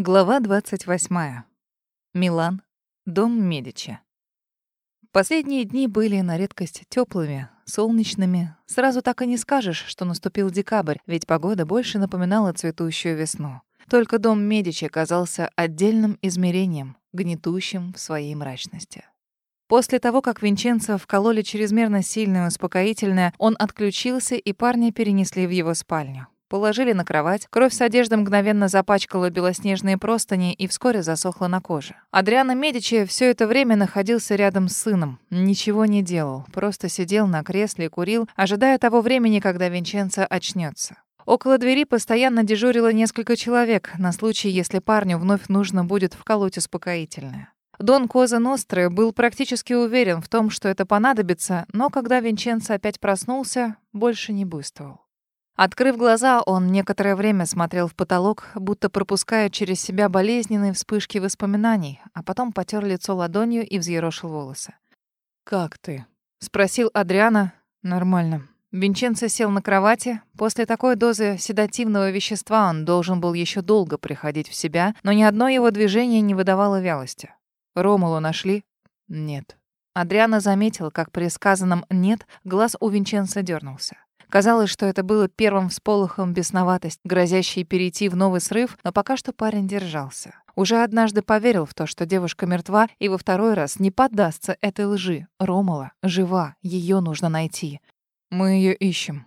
Глава 28. Милан. Дом Медичи. Последние дни были на редкость теплыми, солнечными. Сразу так и не скажешь, что наступил декабрь, ведь погода больше напоминала цветущую весну. Только дом Медичи казался отдельным измерением, гнетущим в своей мрачности. После того, как Винченцо вкололи чрезмерно сильное успокоительное, он отключился, и парня перенесли в его спальню. Положили на кровать. Кровь с одежды мгновенно запачкала белоснежные простыни и вскоре засохла на коже. Адриано Медичи все это время находился рядом с сыном. Ничего не делал, просто сидел на кресле и курил, ожидая того времени, когда Винченцо очнется. Около двери постоянно дежурило несколько человек на случай, если парню вновь нужно будет вколоть успокоительное. Дон Коза Ностры был практически уверен в том, что это понадобится, но когда Винченцо опять проснулся, больше не буйствовал. Открыв глаза, он некоторое время смотрел в потолок, будто пропуская через себя болезненные вспышки воспоминаний, а потом потер лицо ладонью и взъерошил волосы. «Как ты?» — спросил Адриана. «Нормально». Винченцо сел на кровати. После такой дозы седативного вещества он должен был еще долго приходить в себя, но ни одно его движение не выдавало вялости. Ромулу нашли? Нет. Адриана заметил, как при сказанном «нет» глаз у Винченца дернулся. Казалось, что это было первым всполохом бесноватости, грозящей перейти в новый срыв, но пока что парень держался. Уже однажды поверил в то, что девушка мертва, и во второй раз не поддастся этой лжи. Ромала жива, ее нужно найти. Мы ее ищем.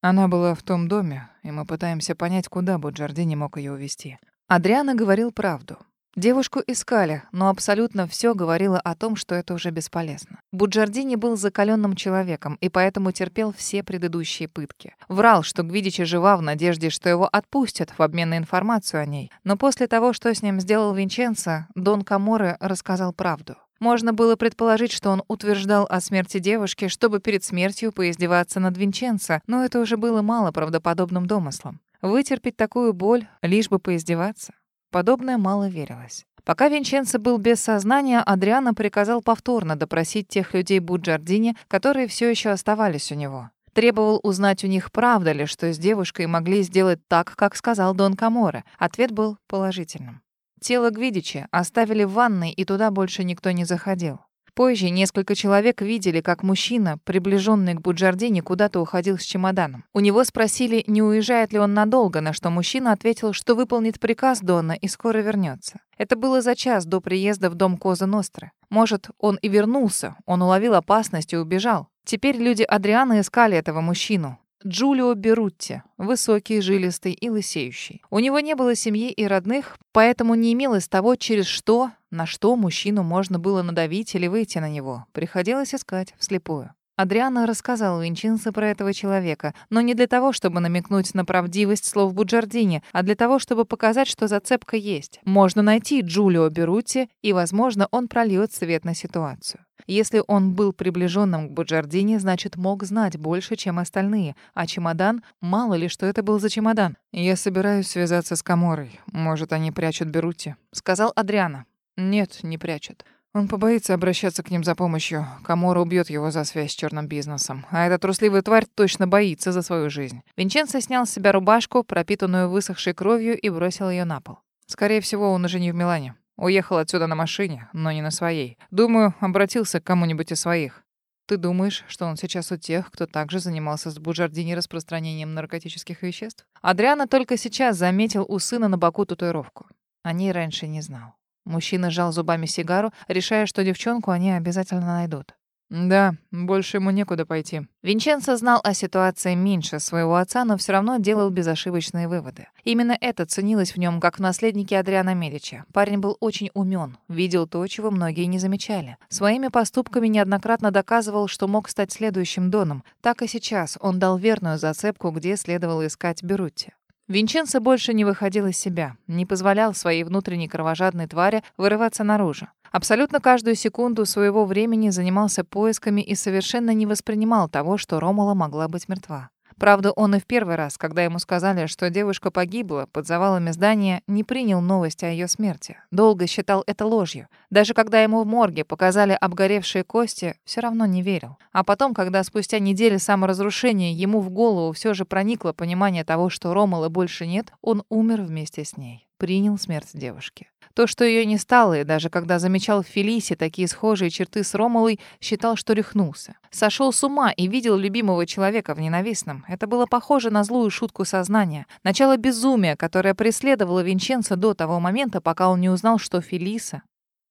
Она была в том доме, и мы пытаемся понять, куда Буджардини мог ее увезти. Адриана говорил правду. Девушку искали, но абсолютно все говорило о том, что это уже бесполезно. Буджардини был закаленным человеком и поэтому терпел все предыдущие пытки. Врал, что Гвидичи жива в надежде, что его отпустят в обмен на информацию о ней. Но после того, что с ним сделал Винченцо, Дон Каморе рассказал правду. Можно было предположить, что он утверждал о смерти девушки, чтобы перед смертью поиздеваться над Винченцо, но это уже было мало правдоподобным домыслом. Вытерпеть такую боль, лишь бы поиздеваться. Подобное мало верилось. Пока Винченцо был без сознания, Адриано приказал повторно допросить тех людей Буджардини, которые все еще оставались у него. Требовал узнать у них, правда ли, что с девушкой могли сделать так, как сказал Дон Каморе. Ответ был положительным. Тело Гвидичи оставили в ванной, и туда больше никто не заходил. Позже несколько человек видели, как мужчина, приближенный к Буджардине, куда-то уходил с чемоданом. У него спросили, не уезжает ли он надолго, на что мужчина ответил, что выполнит приказ Дона и скоро вернется. Это было за час до приезда в дом Коза Ностры. Может, он и вернулся, он уловил опасность и убежал. Теперь люди Адриана искали этого мужчину. Джулио Берутти, высокий, жилистый и лысеющий. У него не было семьи и родных, поэтому не имелось того, через что, на что мужчину можно было надавить или выйти на него. Приходилось искать вслепую. Адриана рассказал Винчинце про этого человека, но не для того, чтобы намекнуть на правдивость слов Буджардини, а для того, чтобы показать, что зацепка есть. Можно найти Джулио Берутти, и, возможно, он прольет свет на ситуацию. Если он был приближенным к Буджардини, значит, мог знать больше, чем остальные. А чемодан? Мало ли, что это был за чемодан. «Я собираюсь связаться с Каморой. Может, они прячут Берутти», — сказал Адриана. «Нет, не прячут. Он побоится обращаться к ним за помощью. Камора убьет его за связь с черным бизнесом. А эта трусливая тварь точно боится за свою жизнь». Винченцо снял с себя рубашку, пропитанную высохшей кровью, и бросил ее на пол. «Скорее всего, он уже не в Милане. Уехал отсюда на машине, но не на своей. Думаю, обратился к кому-нибудь из своих. Ты думаешь, что он сейчас у тех, кто также занимался с Буджардини распространением наркотических веществ? Адриана только сейчас заметил у сына на боку татуировку. О ней раньше не знал. Мужчина сжал зубами сигару, решая, что девчонку они обязательно найдут. Да, больше ему некуда пойти. Винченцо знал о ситуации меньше своего отца, но все равно делал безошибочные выводы. Именно это ценилось в нем, как в наследнике Адриана Медича. Парень был очень умен, видел то, чего многие не замечали. Своими поступками неоднократно доказывал, что мог стать следующим Доном. Так и сейчас он дал верную зацепку, где следовало искать Берутти. Винченцо больше не выходил из себя, не позволял своей внутренней кровожадной твари вырываться наружу. Абсолютно каждую секунду своего времени занимался поисками и совершенно не воспринимал того, что Ромула могла быть мертва. Правда, он и в первый раз, когда ему сказали, что девушка погибла под завалами здания, не принял новость о ее смерти. Долго считал это ложью. Даже когда ему в морге показали обгоревшие кости, все равно не верил. А потом, когда спустя недели саморазрушения ему в голову все же проникло понимание того, что Ромала больше нет, он умер вместе с ней. Принял смерть девушки. То, что ее не стало, и даже когда замечал в Фелисе такие схожие черты с Ромалой, считал, что рехнулся. Сошел с ума и видел любимого человека в ненавистном. Это было похоже на злую шутку сознания. Начало безумия, которое преследовало Винченца до того момента, пока он не узнал, что Фелиса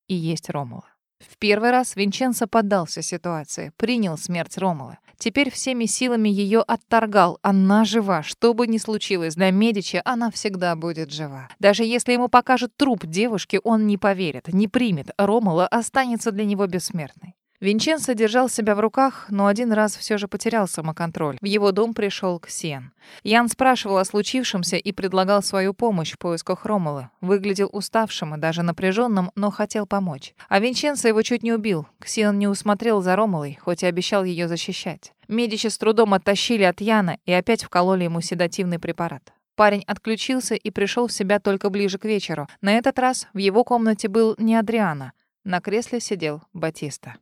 и есть Ромала. В первый раз Винченцо поддался ситуации, принял смерть Ромала. Теперь всеми силами ее отторгал. Она жива. Что бы ни случилось для Медичи, она всегда будет жива. Даже если ему покажут труп девушки, он не поверит, не примет. Ромала останется для него бессмертной. Винченцо держал себя в руках, но один раз все же потерял самоконтроль. В его дом пришел Ксен. Ян спрашивал о случившемся и предлагал свою помощь в поисках Ромала. Выглядел уставшим и даже напряженным, но хотел помочь. А Винченцо его чуть не убил. Ксен не усмотрел за Ромалой, хоть и обещал ее защищать. Медичи с трудом оттащили от Яна и опять вкололи ему седативный препарат. Парень отключился и пришел в себя только ближе к вечеру. На этот раз в его комнате был не Адриана. На кресле сидел Батиста.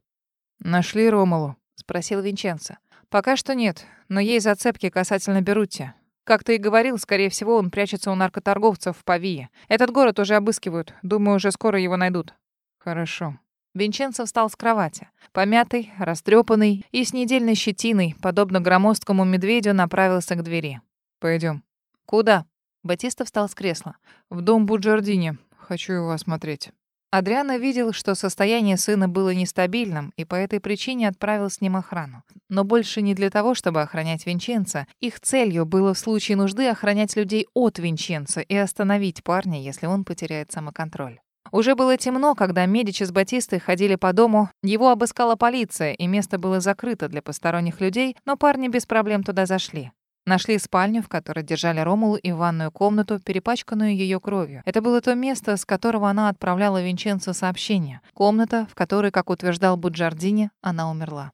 «Нашли Ромалу?» — спросил Винченцо. «Пока что нет, но есть зацепки касательно Берутти. Как ты и говорил, скорее всего, он прячется у наркоторговцев в Павии. Этот город уже обыскивают. Думаю, уже скоро его найдут». «Хорошо». Винченцо встал с кровати. Помятый, растрепанный и с недельной щетиной, подобно громоздкому медведю, направился к двери. Пойдем. «Куда?» Батиста встал с кресла. «В дом Буджардини. Хочу его осмотреть». Адриана видел, что состояние сына было нестабильным, и по этой причине отправил с ним охрану. Но больше не для того, чтобы охранять Винченца. Их целью было в случае нужды охранять людей от Винченца и остановить парня, если он потеряет самоконтроль. Уже было темно, когда Медичи с Батистой ходили по дому. Его обыскала полиция, и место было закрыто для посторонних людей, но парни без проблем туда зашли. Нашли спальню, в которой держали Ромулу, и ванную комнату, перепачканную ее кровью. Это было то место, с которого она отправляла Винченцо сообщение. Комната, в которой, как утверждал Буджардини, она умерла.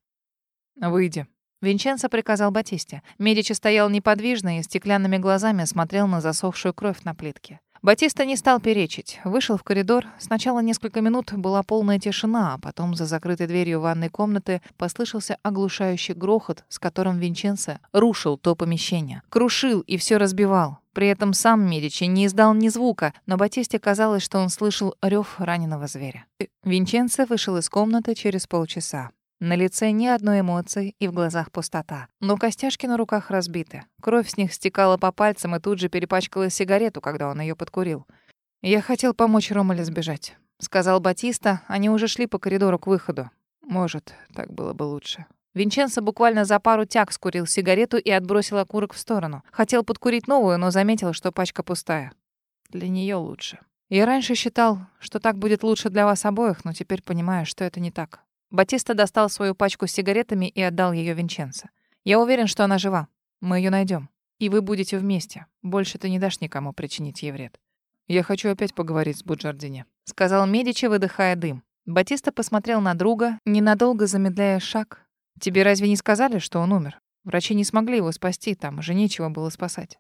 «Выйди», Винченцо приказал Батисте. Медичи стоял неподвижно и стеклянными глазами смотрел на засохшую кровь на плитке. Батиста не стал перечить. Вышел в коридор. Сначала несколько минут была полная тишина, а потом за закрытой дверью ванной комнаты послышался оглушающий грохот, с которым Винченцо рушил то помещение. Крушил и все разбивал. При этом сам Медичи не издал ни звука, но Батисте казалось, что он слышал рев раненого зверя. Винченцо вышел из комнаты через полчаса. На лице ни одной эмоции и в глазах пустота. Но костяшки на руках разбиты. Кровь с них стекала по пальцам и тут же перепачкала сигарету, когда он ее подкурил. «Я хотел помочь Ромале сбежать», — сказал Батиста. Они уже шли по коридору к выходу. «Может, так было бы лучше». Винченцо буквально за пару тяг скурил сигарету и отбросил окурок в сторону. Хотел подкурить новую, но заметил, что пачка пустая. Для нее лучше. Я раньше считал, что так будет лучше для вас обоих, но теперь понимаю, что это не так. Батиста достал свою пачку с сигаретами и отдал ее Винченцо. «Я уверен, что она жива. Мы ее найдем. И вы будете вместе. Больше ты не дашь никому причинить ей вред». «Я хочу опять поговорить с Буджардини», — сказал Медичи, выдыхая дым. Батиста посмотрел на друга, ненадолго замедляя шаг. «Тебе разве не сказали, что он умер? Врачи не смогли его спасти, там уже нечего было спасать».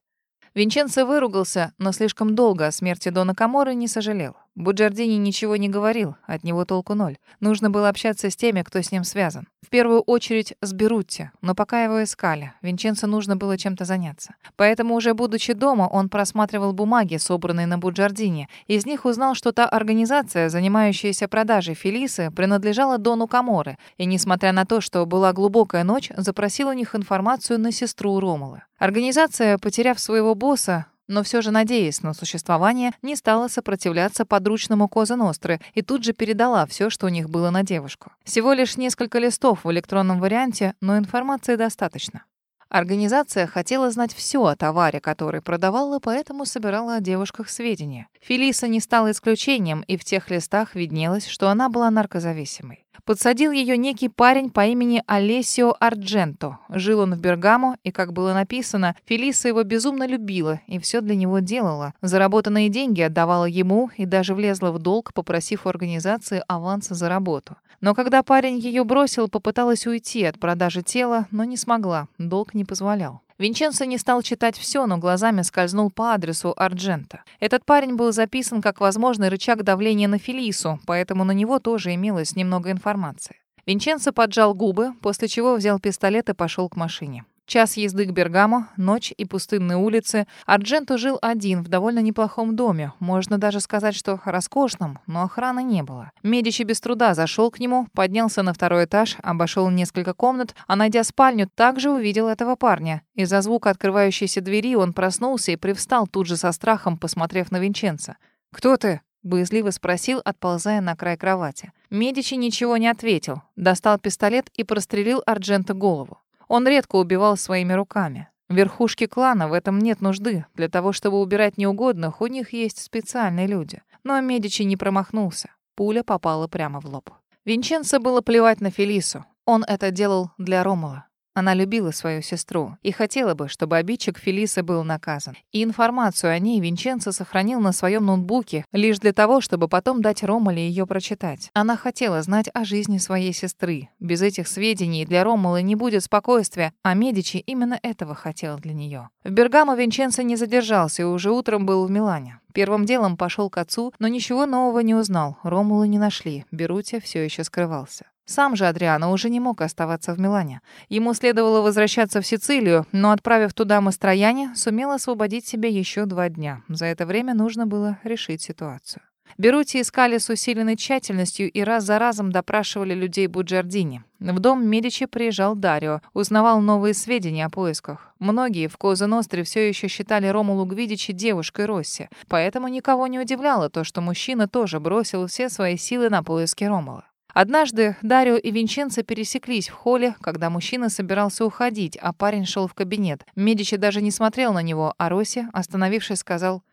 Винченцо выругался, но слишком долго о смерти Дона Каморы не сожалел. Буджардини ничего не говорил, от него толку ноль. Нужно было общаться с теми, кто с ним связан. В первую очередь с Берутти, но пока его искали, Винченцо нужно было чем-то заняться. Поэтому уже будучи дома, он просматривал бумаги, собранные на Буджардини. Из них узнал, что та организация, занимающаяся продажей Фелисы, принадлежала Дону Каморы, и, несмотря на то, что была глубокая ночь, запросил у них информацию на сестру Ромулы. Организация, потеряв своего босса, но все же, надеясь на существование, не стала сопротивляться подручному Коза Ностры и тут же передала все, что у них было на девушку. Всего лишь несколько листов в электронном варианте, но информации достаточно. Организация хотела знать все о товаре, который продавала, поэтому собирала о девушках сведения. Фелиса не стала исключением, и в тех листах виднелось, что она была наркозависимой. Подсадил ее некий парень по имени Олесио Ардженто. Жил он в Бергамо, и, как было написано, Фелиса его безумно любила и все для него делала. Заработанные деньги отдавала ему и даже влезла в долг, попросив у организации аванса за работу. Но когда парень ее бросил, попыталась уйти от продажи тела, но не смогла, долг не позволял. Винченцо не стал читать все, но глазами скользнул по адресу Арджента. Этот парень был записан как возможный рычаг давления на Фелису, поэтому на него тоже имелось немного информации. Винченцо поджал губы, после чего взял пистолет и пошел к машине. Час езды к Бергамо, ночь и пустынные улицы. Ардженто жил один в довольно неплохом доме. Можно даже сказать, что роскошном, но охраны не было. Медичи без труда зашел к нему, поднялся на второй этаж, обошел несколько комнат, а найдя спальню, также увидел этого парня. Из-за звука открывающейся двери он проснулся и привстал тут же со страхом, посмотрев на Винченца. «Кто ты?» — боязливо спросил, отползая на край кровати. Медичи ничего не ответил, достал пистолет и прострелил Арджента голову. Он редко убивал своими руками. В верхушке клана в этом нет нужды. Для того, чтобы убирать неугодных, у них есть специальные люди. Но Медичи не промахнулся. Пуля попала прямо в лоб. Винченцо было плевать на Фелису. Он это делал для Ромала. Она любила свою сестру и хотела бы, чтобы обидчик Фелисы был наказан. И информацию о ней Винченцо сохранил на своем ноутбуке лишь для того, чтобы потом дать Ромале ее прочитать. Она хотела знать о жизни своей сестры. Без этих сведений для Ромала не будет спокойствия, а Медичи именно этого хотел для нее. В Бергамо Винченцо не задержался и уже утром был в Милане. Первым делом пошел к отцу, но ничего нового не узнал. Ромула не нашли. Берути все еще скрывался. Сам же Адриано уже не мог оставаться в Милане. Ему следовало возвращаться в Сицилию, но, отправив туда Мастрояне, сумел освободить себе еще два дня. За это время нужно было решить ситуацию. Берути искали с усиленной тщательностью и раз за разом допрашивали людей Буджардини. В дом Медичи приезжал Дарио, узнавал новые сведения о поисках. Многие в Коза Ностре все еще считали Ромулу Гвидичи девушкой Росси, поэтому никого не удивляло то, что мужчина тоже бросил все свои силы на поиски Ромула. Однажды Дарио и Винченцо пересеклись в холле, когда мужчина собирался уходить, а парень шел в кабинет. Медичи даже не смотрел на него, а Росси, остановившись, сказал,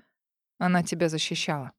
«Она тебя защищала».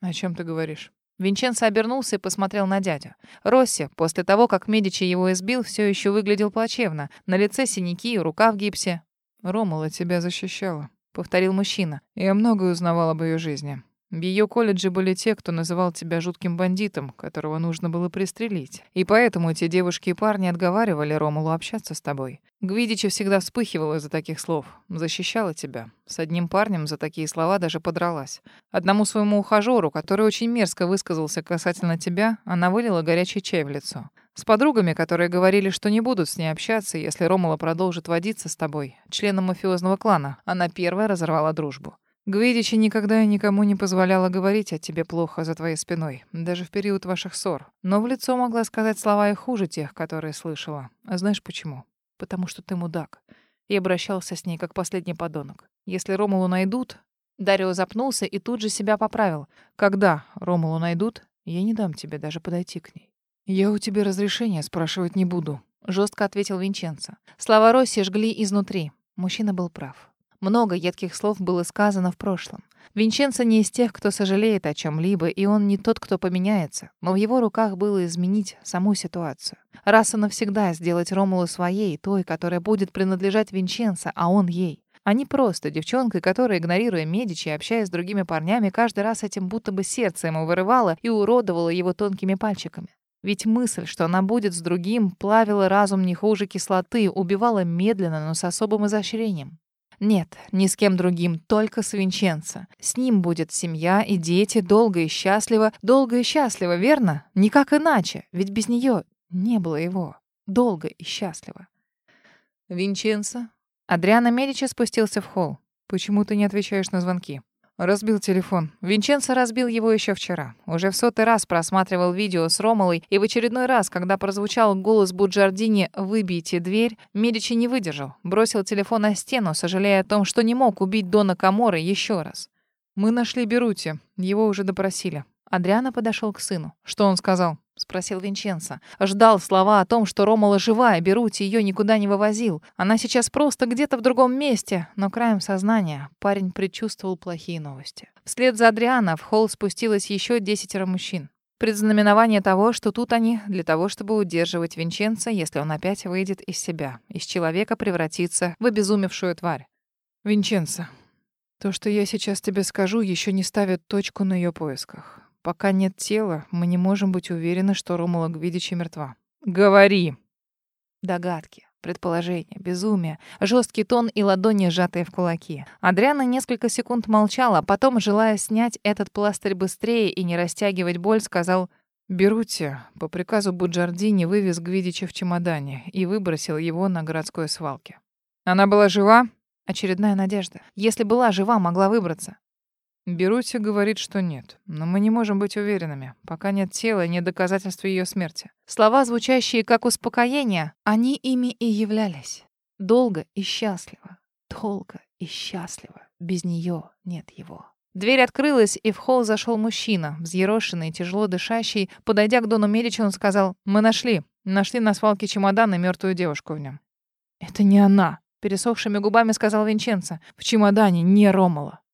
«О чем ты говоришь?» Винченцо обернулся и посмотрел на дядю. Росси, после того, как Медичи его избил, все еще выглядел плачевно. На лице синяки, рука в гипсе. «Ромула тебя защищала», — повторил мужчина. «Я многое узнавал об ее жизни. В ее колледже были те, кто называл тебя жутким бандитом, которого нужно было пристрелить. И поэтому эти девушки и парни отговаривали Ромулу общаться с тобой. Гвидича всегда вспыхивала из-за таких слов. Защищала тебя. С одним парнем за такие слова даже подралась. Одному своему ухажёру, который очень мерзко высказался касательно тебя, она вылила горячий чай в лицо. С подругами, которые говорили, что не будут с ней общаться, если Ромула продолжит водиться с тобой, членом мафиозного клана, она первая разорвала дружбу. Гвидичи никогда и никому не позволяла говорить о тебе плохо за твоей спиной, даже в период ваших ссор. Но в лицо могла сказать слова и хуже тех, которые слышала. А знаешь почему? Потому что ты мудак. И обращался с ней как последний подонок. Если Ромулу найдут... Дарио запнулся и тут же себя поправил. Когда Ромулу найдут, я не дам тебе даже подойти к ней. Я у тебя разрешения спрашивать не буду, жестко ответил Винченцо. Слова Росси жгли изнутри. Мужчина был прав. Много едких слов было сказано в прошлом. Винченцо не из тех, кто сожалеет о чем-либо, и он не тот, кто поменяется. Но в его руках было изменить саму ситуацию. Раз и навсегда сделать Ромулу своей, той, которая будет принадлежать Винченцо, а он ей. А не просто девчонкой, которая, игнорируя Медичи и общаясь с другими парнями, каждый раз этим будто бы сердце ему вырывала и уродовала его тонкими пальчиками. Ведь мысль, что она будет с другим, плавила разум не хуже кислоты, убивала медленно, но с особым изощрением. Нет, ни с кем другим, только с Винченцо. С ним будет семья и дети, долго и счастливо. Долго и счастливо, верно? Никак иначе, ведь без нее не было его. Долго и счастливо. Винченцо? Адриано Медичи спустился в холл. «Почему ты не отвечаешь на звонки?» Разбил телефон. Винченцо разбил его еще вчера. Уже в сотый раз просматривал видео с Ромалой, и в очередной раз, когда прозвучал голос Буджардини «Выбейте дверь», Медичи не выдержал. Бросил телефон на стену, сожалея о том, что не мог убить Дона Каморы еще раз. «Мы нашли Берути. Его уже допросили». Адриано подошел к сыну. Что он сказал? — спросил Винченцо. Ждал слова о том, что Ромала живая, Берути ее никуда не вывозил. Она сейчас просто где-то в другом месте. Но краем сознания парень предчувствовал плохие новости. Вслед за Адриана в холл спустилось еще десятеро мужчин. Предзнаменование того, что тут они для того, чтобы удерживать Винченца, если он опять выйдет из себя. Из человека превратится в обезумевшую тварь. «Винченцо, то, что я сейчас тебе скажу, еще не ставит точку на ее поисках. Пока нет тела, мы не можем быть уверены, что Ромула Гвидичи мертва. Говори. Догадки. предположение, безумие, жесткий тон и ладони, сжатые в кулаки. Адриана несколько секунд молчала, а потом, желая снять этот пластырь быстрее и не растягивать боль, сказал «Берути по приказу Буджардини вывез Гвидича в чемодане и выбросил его на городской свалке». «Она была жива?» Очередная надежда. Если была жива, могла выбраться. Берути говорит, что нет, но мы не можем быть уверенными, пока нет тела и нет доказательств ее смерти. Слова, звучащие как успокоение, они ими и являлись. Долго и счастливо. Долго и счастливо. Без нее нет его. Дверь открылась, и в холл зашел мужчина, взъерошенный, тяжело дышащий. Подойдя к Дону Медичи, он сказал, «Мы нашли. Нашли на свалке чемодан и мертвую девушку в нем». «Это не она», — пересохшими губами сказал Винченцо. «В чемодане не Ромала».